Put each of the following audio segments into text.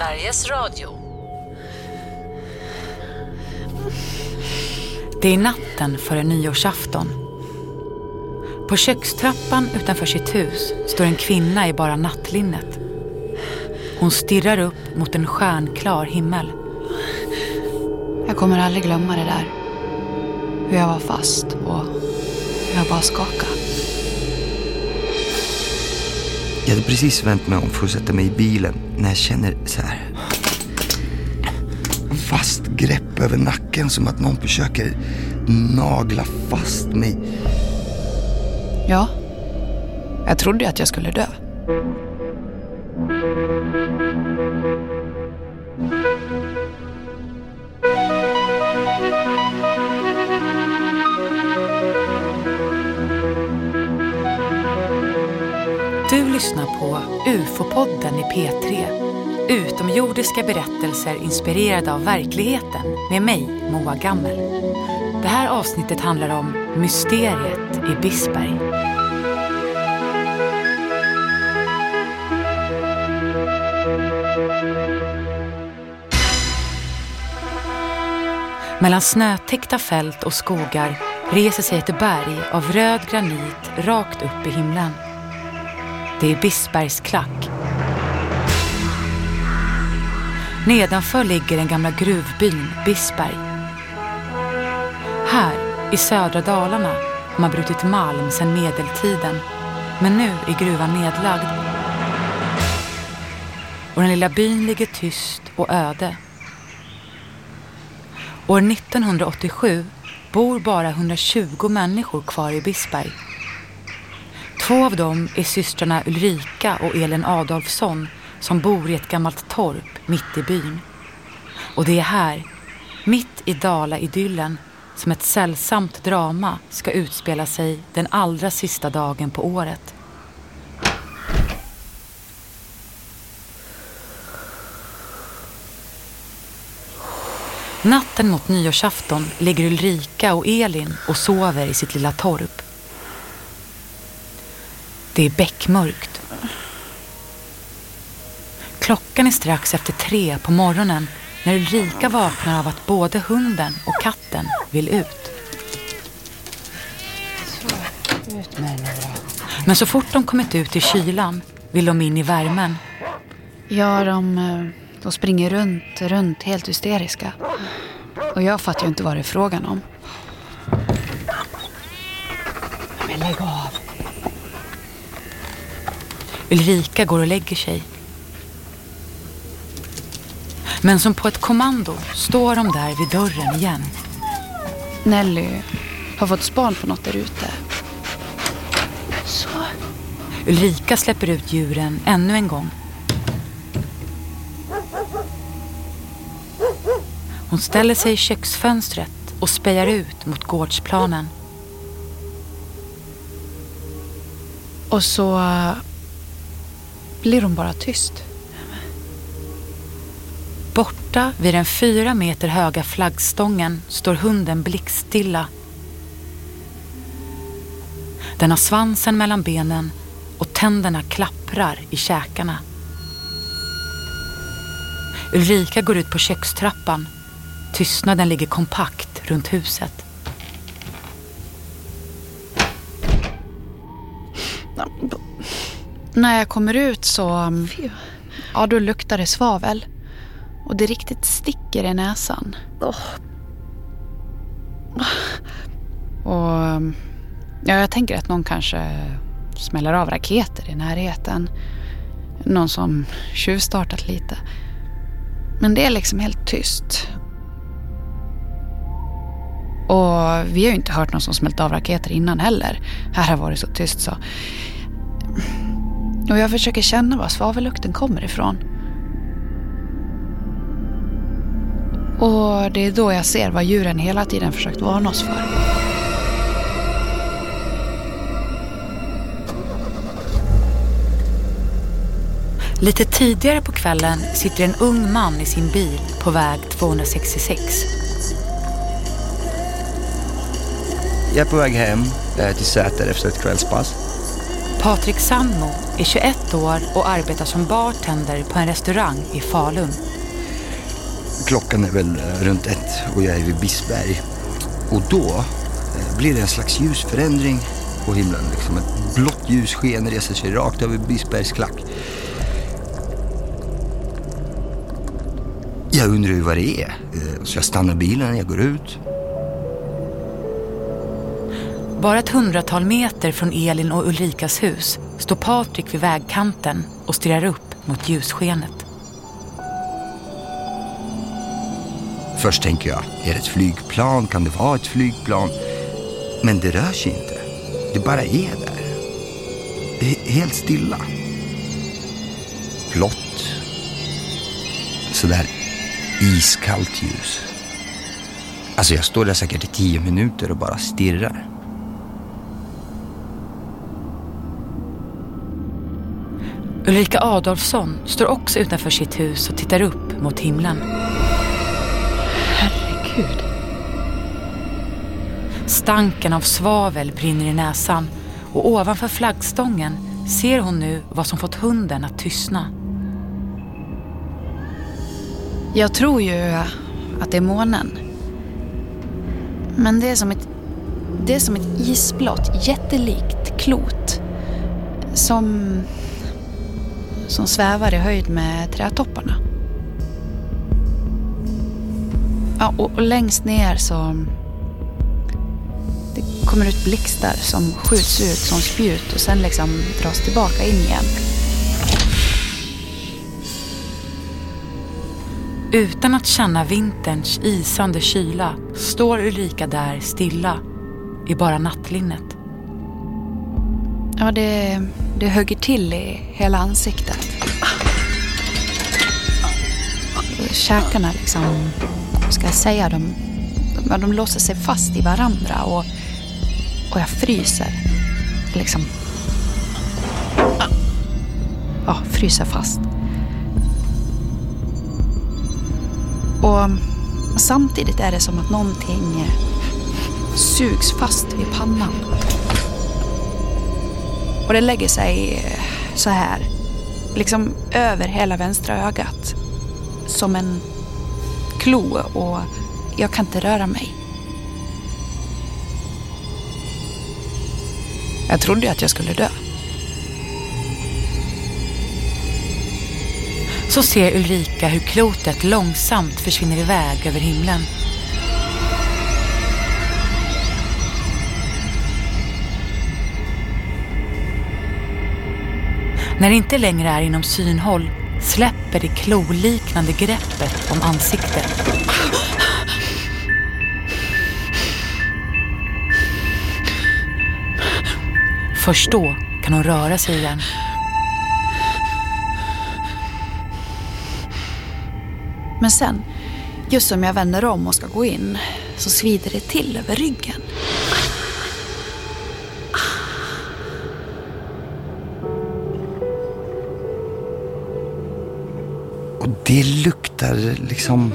Sveriges Radio. Det är natten före nyårsafton. På kökstrappan utanför sitt hus står en kvinna i bara nattlinnet. Hon stirrar upp mot en stjärnklar himmel. Jag kommer aldrig glömma det där. Hur jag var fast och hur jag bara skakade. Jag hade precis vänt mig om för att sätta mig i bilen när jag känner så här. Fast grepp över nacken som att någon försöker nagla fast mig. Ja, jag trodde att jag skulle dö. Lyssnar på UFO-podden i P3. Utomjordiska berättelser inspirerade av verkligheten med mig, Moa Gammel. Det här avsnittet handlar om mysteriet i Bisberg. Mellan snötäckta fält och skogar reser sig ett berg av röd granit rakt upp i himlen. Det är Bisbergs klack. Nedanför ligger den gamla gruvbyn Bisberg. Här, i södra Dalarna, har man brutit malm sedan medeltiden. Men nu är gruvan nedlagd. Och den lilla byn ligger tyst och öde. År 1987 bor bara 120 människor kvar i Bisberg. Två av dem är systrarna Ulrika och Elin Adolfsson som bor i ett gammalt torp mitt i byn. Och det är här, mitt i Dala-idyllen, som ett sällsamt drama ska utspela sig den allra sista dagen på året. Natten mot nyårsafton ligger Ulrika och Elin och sover i sitt lilla torp. Det är beckmörkt. Klockan är strax efter tre på morgonen när Ulrika vaknar av att både hunden och katten vill ut. Med. Men så fort de kommit ut i kylan vill de in i värmen. Ja, de, eh, de springer runt, runt helt hysteriska. Och jag fattar ju inte vad det är frågan om. Men lägg av. Ulrika går och lägger sig. Men som på ett kommando står de där vid dörren igen. Nelly har fått span på något där ute. Så. Ulrika släpper ut djuren ännu en gång. Hon ställer sig i köksfönstret och spejar ut mot gårdsplanen. Och så blir hon bara tyst. Borta vid den fyra meter höga flaggstången står hunden blickstilla. Den har svansen mellan benen och tänderna klapprar i käkarna. Ulrika går ut på kökstrappan. Tystnaden ligger kompakt runt huset. När jag kommer ut så... Ja, då luktar det svavel. Och det riktigt sticker i näsan. Och... um, Ja, jag tänker att någon kanske smäller av raketer i närheten. Någon som tjuvstartat lite. Men det är liksom helt tyst. Och vi har ju inte hört någon som smält av raketer innan heller. Här har varit så tyst så. Och jag försöker känna var svavellukten kommer ifrån. Och det är då jag ser vad djuren hela tiden försökt varna oss för. Lite tidigare på kvällen sitter en ung man i sin bil på väg 266. Jag är på väg hem till Säter efter ett kvällspass. Patrik Sandmo är 21 år och arbetar som bartender på en restaurang i Falun. Klockan är väl eh, runt ett och jag är vid Bispberg. Och då eh, blir det en slags ljusförändring på himlen. Liksom ett blått ljussken reser sig rakt över Bispbergs klack. Jag undrar ju vad det är. Eh, så jag stannar bilen, jag går ut. Bara ett hundratal meter från Elin och Ulrikas hus står Patrik vid vägkanten och stirrar upp mot ljusskenet. Först tänker jag, är det ett flygplan? Kan det vara ett flygplan? Men det rör sig inte. Det bara är där. Det är helt stilla. Blått. Sådär iskallt ljus. Alltså jag står där säkert i tio minuter och bara stirrar. Ulrika Adolfsson står också utanför sitt hus och tittar upp mot himlen. Herregud. Stanken av svavel brinner i näsan och ovanför flaggstången ser hon nu vad som fått hunden att tystna. Jag tror ju att det är månen. Men det är som ett, det är som ett isblått, jättelikt klot. Som, som svävar i höjd med trädtopparna. Ja, och, och längst ner så... Det kommer ut blixtar som skjuts ut som spjut och sen liksom dras tillbaka in igen. Utan att känna vinterns isande kyla står Ulrika där stilla i bara nattlinnet. Ja, det, det hugger till i hela ansiktet. Käkarna liksom, vad ska jag säga, de, de, de låser sig fast i varandra och, och jag fryser. Liksom. Ja, fryser fast. Och samtidigt är det som att någonting sugs fast vid pannan. Och det lägger sig eh, så här, liksom över hela vänstra ögat. Som en klo och jag kan inte röra mig. Jag trodde ju att jag skulle dö. Så ser Ulrika hur klotet långsamt försvinner iväg över himlen. När det inte längre är inom synhåll släpper det kloliknande greppet om ansiktet. Först då kan hon röra sig igen. Men sen, just som jag vänder om och ska gå in, så svider det till över ryggen. Och det luktar liksom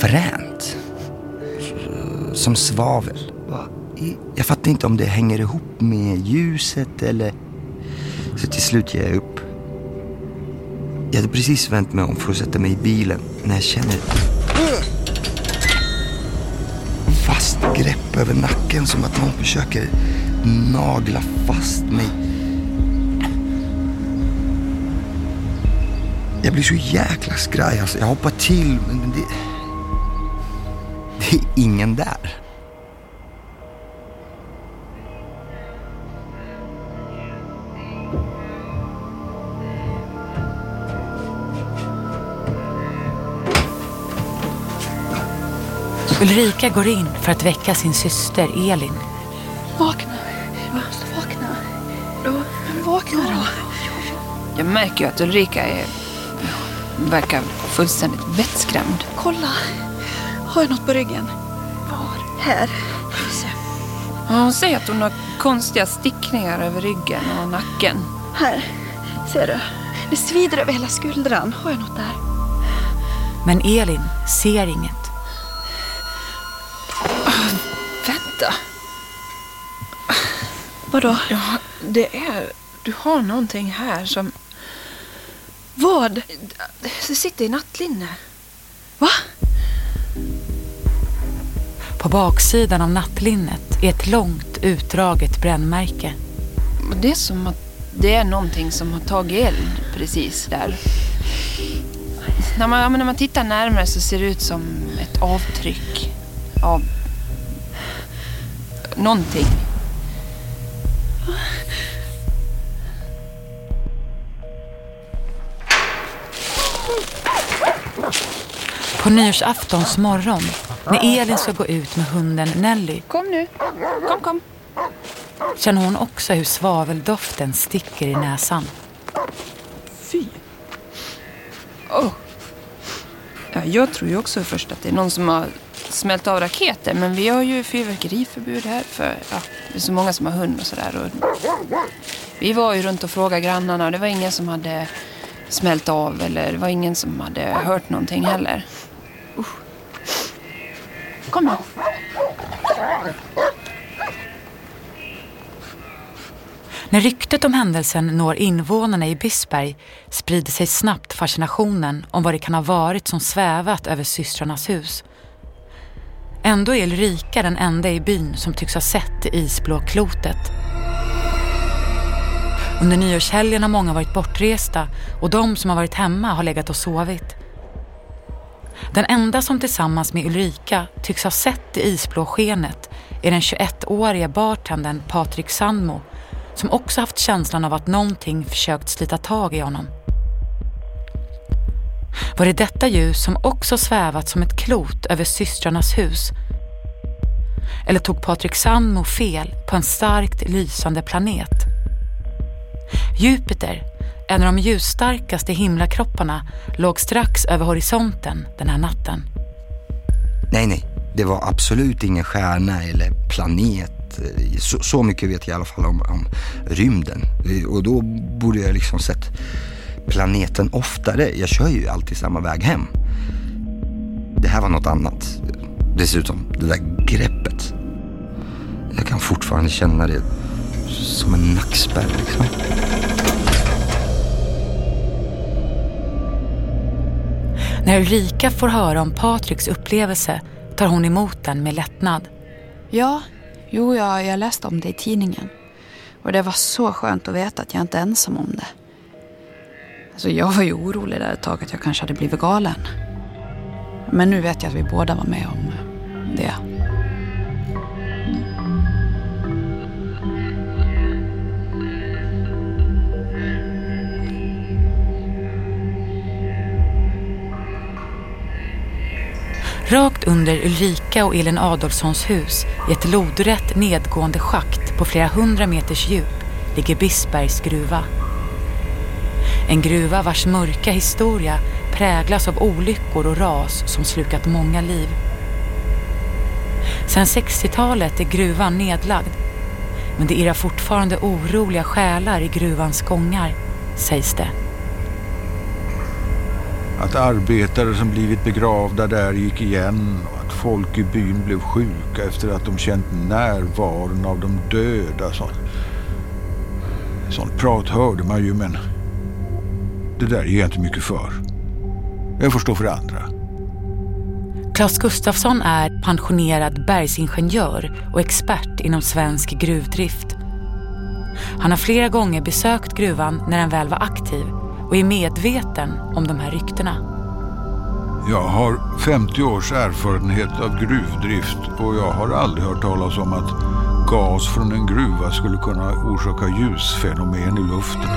fränt. Som svavel. Jag fattar inte om det hänger ihop med ljuset eller... Så till slut ger jag upp. Jag hade precis vänt mig om för att sätta mig i bilen när jag känner... Fast grepp över nacken som att någon försöker nagla fast mig. Jag blir så jäkla skraj alltså. Jag hoppar till men det... Det är ingen där. Ulrika går in för att väcka sin syster Elin. Vakna. Vakna. Vakna då. Jag märker ju att Ulrika är, verkar fullständigt vettskrämd. Kolla. Har jag något på ryggen? Var? Här. Ja, Hon säger att hon har konstiga stickningar över ryggen och nacken. Här. Ser du? Det svider över hela skuldran. Har jag något där? Men Elin ser inget. Vänta. Vadå? Ja, det är... Du har någonting här som... Vad? Det sitter i nattlinne. Va? På baksidan av nattlinnet är ett långt utdraget brännmärke. Det är som att det är någonting som har tagit eld precis där. När man, när man tittar närmare så ser det ut som ett avtryck av någonting. På nyårsaftons morgon, när Elin ska gå ut med hunden Nelly, Kom nu. Kom, kom. känner hon också hur svaveldoften sticker i näsan. Fy. Oh. Ja, jag tror ju också först att det är någon som har smält av raketer. Men vi har ju fyrverkeriförbud här för ja, det är så många som har hund och sådär. Vi var ju runt och frågade grannarna och det var ingen som hade smält av eller det var ingen som hade hört någonting heller. Usch. Kom nu. När ryktet om händelsen når invånarna i Bisberg sprider sig snabbt fascinationen om vad det kan ha varit som svävat över systrarnas hus. Ändå är Ulrika den enda i byn som tycks ha sett det isblå klotet. Under nyårshelgen har många varit bortresta och de som har varit hemma har legat och sovit. Den enda som tillsammans med Ulrika tycks ha sett det isblå skenet är den 21-åriga bartendern Patrik Sandmo som också haft känslan av att någonting försökt slita tag i honom. Var det detta ljus som också svävat som ett klot över systrarnas hus? Eller tog Patrik Sandmo fel på en starkt lysande planet? Jupiter, en av de ljusstarkaste himlakropparna, låg strax över horisonten den här natten. Nej, nej. Det var absolut ingen stjärna eller planet. Så, så mycket vet jag i alla fall om, om rymden. Och då borde jag liksom sett planeten oftare. Jag kör ju alltid samma väg hem. Det här var något annat. Dessutom, det där greppet. Jag kan fortfarande känna det som en nackspärr liksom. När Ulrika får höra om Patriks upplevelse tar hon emot den med lättnad. Ja, jo, jag, jag läste om det i tidningen. Och det var så skönt att veta att jag inte är ensam om det. Alltså jag var ju orolig där ett tag att jag kanske hade blivit galen. Men nu vet jag att vi båda var med om det. Rakt under Ulrika och Elin Adolfssons hus i ett lodrätt nedgående schakt på flera hundra meters djup ligger Bisbergs gruva. En gruva vars mörka historia präglas av olyckor och ras som slukat många liv. Sedan 60-talet är gruvan nedlagd men det irrar fortfarande oroliga själar i gruvans gångar, sägs det. Att arbetare som blivit begravda där gick igen och att folk i byn blev sjuka efter att de känt närvaron av de döda. Sånt, sånt prat hörde man ju men det där ger jag inte mycket för. Jag får stå för andra. Claes Gustafsson är pensionerad bergsingenjör och expert inom svensk gruvdrift. Han har flera gånger besökt gruvan när den väl var aktiv och är medveten om de här ryktena. Jag har 50 års erfarenhet av gruvdrift och jag har aldrig hört talas om att gas från en gruva skulle kunna orsaka ljusfenomen i luften.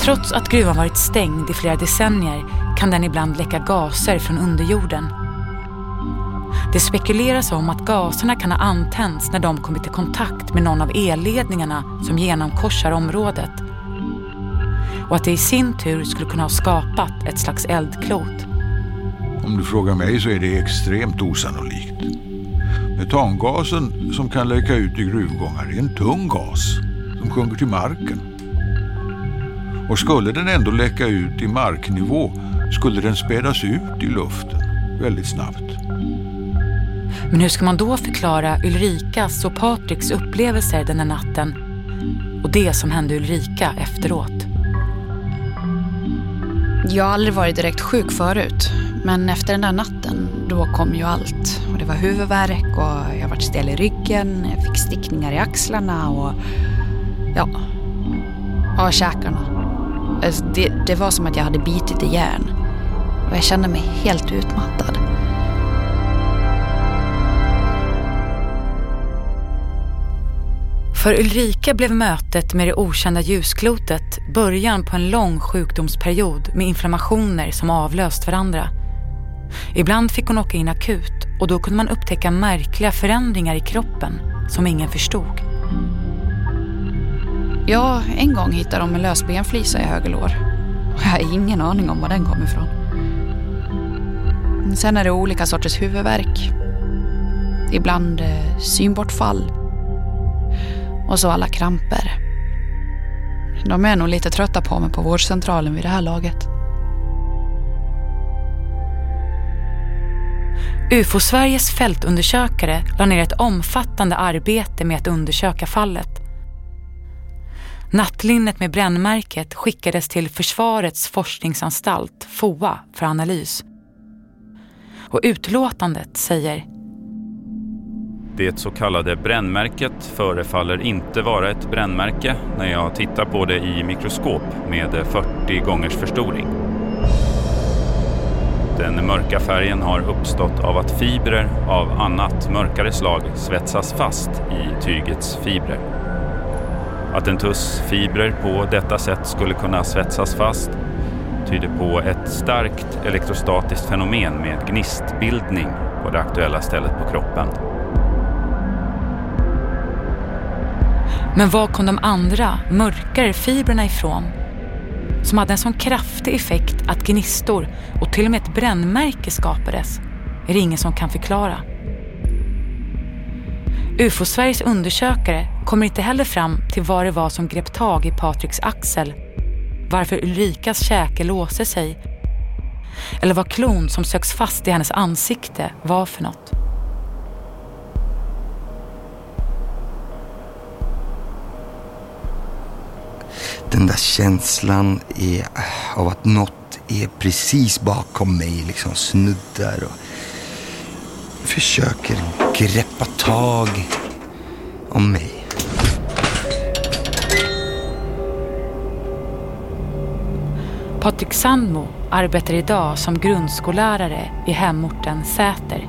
Trots att gruvan varit stängd i flera decennier kan den ibland läcka gaser från underjorden. Det spekuleras om att gaserna kan ha antänts när de kommit i kontakt med någon av elledningarna som genomkorsar området. Och att det i sin tur skulle kunna ha skapat ett slags eldklot. Om du frågar mig så är det extremt osannolikt. Metangasen som kan läcka ut i gruvgångar är en tung gas som sjunker till marken. Och skulle den ändå läcka ut i marknivå skulle den spädas ut i luften väldigt snabbt. Men hur ska man då förklara Ulrikas och Patriks upplevelser den här natten och det som hände Ulrika efteråt? Jag har aldrig varit direkt sjuk förut. Men efter den där natten, då kom ju allt. Och det var huvudvärk och jag vart stel i ryggen, jag fick stickningar i axlarna och... Ja. Ja, käkarna. Alltså, det, det var som att jag hade bitit i järn. Och jag kände mig helt utmattad. För Ulrika blev mötet med det okända ljusklotet början på en lång sjukdomsperiod med inflammationer som avlöst varandra. Ibland fick hon åka in akut och då kunde man upptäcka märkliga förändringar i kroppen som ingen förstod. Ja, en gång hittade de en lös benflisa i höger lår. Jag har ingen aning om var den kom ifrån. Sen är det olika sorters huvudvärk. Ibland eh, synbortfall. Och så alla kramper. De är nog lite trötta på mig på vårdcentralen vid det här laget. UFO-Sveriges fältundersökare la ner ett omfattande arbete med att undersöka fallet. Nattlinnet med brännmärket skickades till Försvarets forskningsanstalt, FOA, för analys. Och utlåtandet säger det så kallade brännmärket förefaller inte vara ett brännmärke när jag tittar på det i mikroskop med 40 gångers förstoring. Den mörka färgen har uppstått av att fibrer av annat mörkare slag svetsas fast i tygets fibrer. Att en tuss fibrer på detta sätt skulle kunna svetsas fast tyder på ett starkt elektrostatiskt fenomen med gnistbildning på det aktuella stället på kroppen. Men var kom de andra, mörkare fibrerna ifrån? Som hade en sån kraftig effekt att gnistor och till och med ett brännmärke skapades är det ingen som kan förklara. UFO-Sveriges undersökare kommer inte heller fram till vad det var som grep tag i Patriks axel, varför Ulrikas käke låste sig eller vad klon som söks fast i hennes ansikte var för något. Den där känslan är, av att något är precis bakom mig, liksom snuddar och försöker greppa tag om mig. Patrik Sandmo arbetar idag som grundskollärare i hemorten Säter.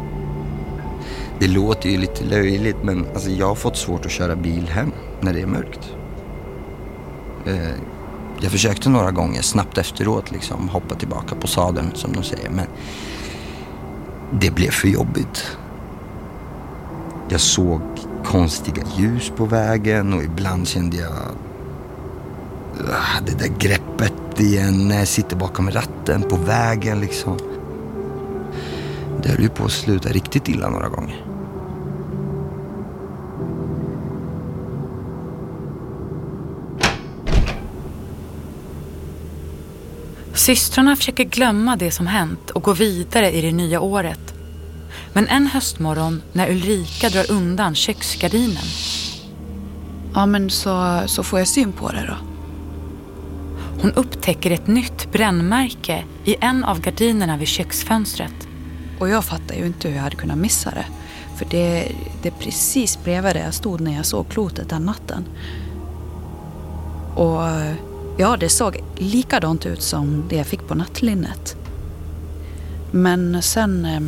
Det låter ju lite löjligt men alltså, jag har fått svårt att köra bil hem när det är mörkt. Eh, jag försökte några gånger snabbt efteråt liksom hoppa tillbaka på sadeln som de säger men det blev för jobbigt. Jag såg konstiga ljus på vägen och ibland kände jag det där greppet igen när jag sitter bakom ratten på vägen liksom. Det höll ju på att sluta riktigt illa några gånger. Systrarna försöker glömma det som hänt och gå vidare i det nya året. Men en höstmorgon när Ulrika drar undan köksgardinen. Ja, men så, så får jag syn på det då. Hon upptäcker ett nytt brännmärke i en av gardinerna vid köksfönstret. Och jag fattar ju inte hur jag hade kunnat missa det. För det, det är precis bredvid där jag stod när jag såg klotet den natten. Och ja, det såg likadant ut som det jag fick på nattlinnet. Men sen... Eh...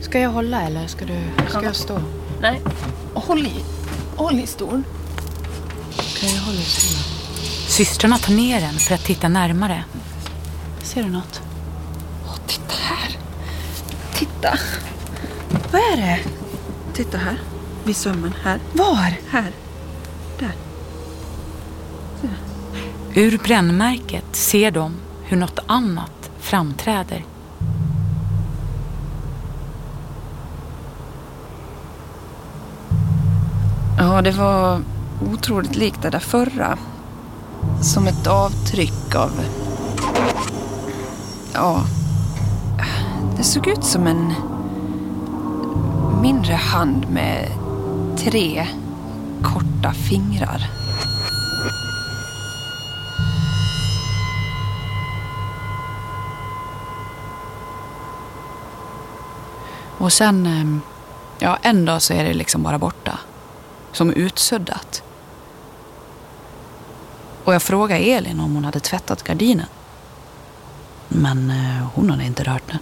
Ska jag hålla eller ska, du, ska jag stå? Nej, håll i, håll i stolen. Okej, jag håller i stolen. Systrarna tar ner den för att titta närmare. Ser du något? Åh, titta här. Titta. Vad är det? Titta här. Vid sömmen. Här. Var? Här. Där. Ur brännmärket ser de hur något annat framträder. Ja, det var otroligt likt det där förra. Som ett avtryck av... Ja... Det såg ut som en mindre hand med tre korta fingrar. Och sen, ehm, ja en dag så är det liksom bara borta. Som utsuddat. Och jag frågade Elin om hon hade tvättat gardinen. Men eh, hon hade inte rört den.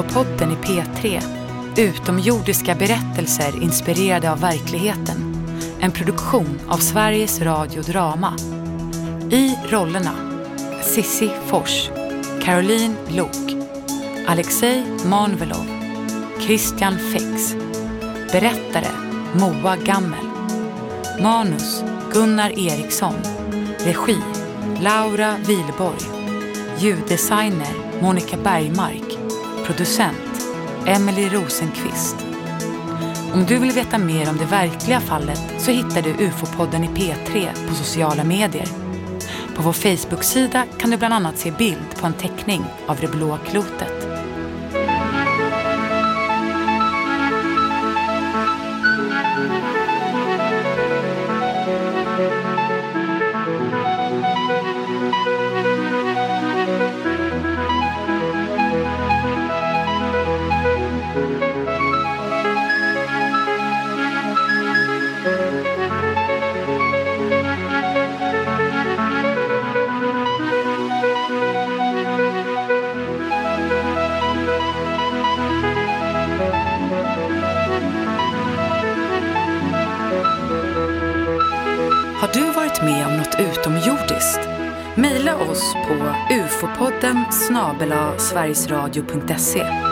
UFO-podden i P3. Utomjordiska berättelser inspirerade av verkligheten. En produktion av Sveriges Radio Drama. I rollerna Sissi Fors, Caroline Lok, Alexej Manvelov, Christian Fex. Berättare Moa Gammel. Manus Gunnar Eriksson. Regi Laura Vilborg. Ljuddesigner Monica Bergmark. Producent Emily Rosenqvist. Om du vill veta mer om det verkliga fallet så hittar du UFO-podden i P3 på sociala medier. På vår Facebook-sida kan du bland annat se bild på en teckning av det blå klotet. Podden snabel-a sverigesradio.se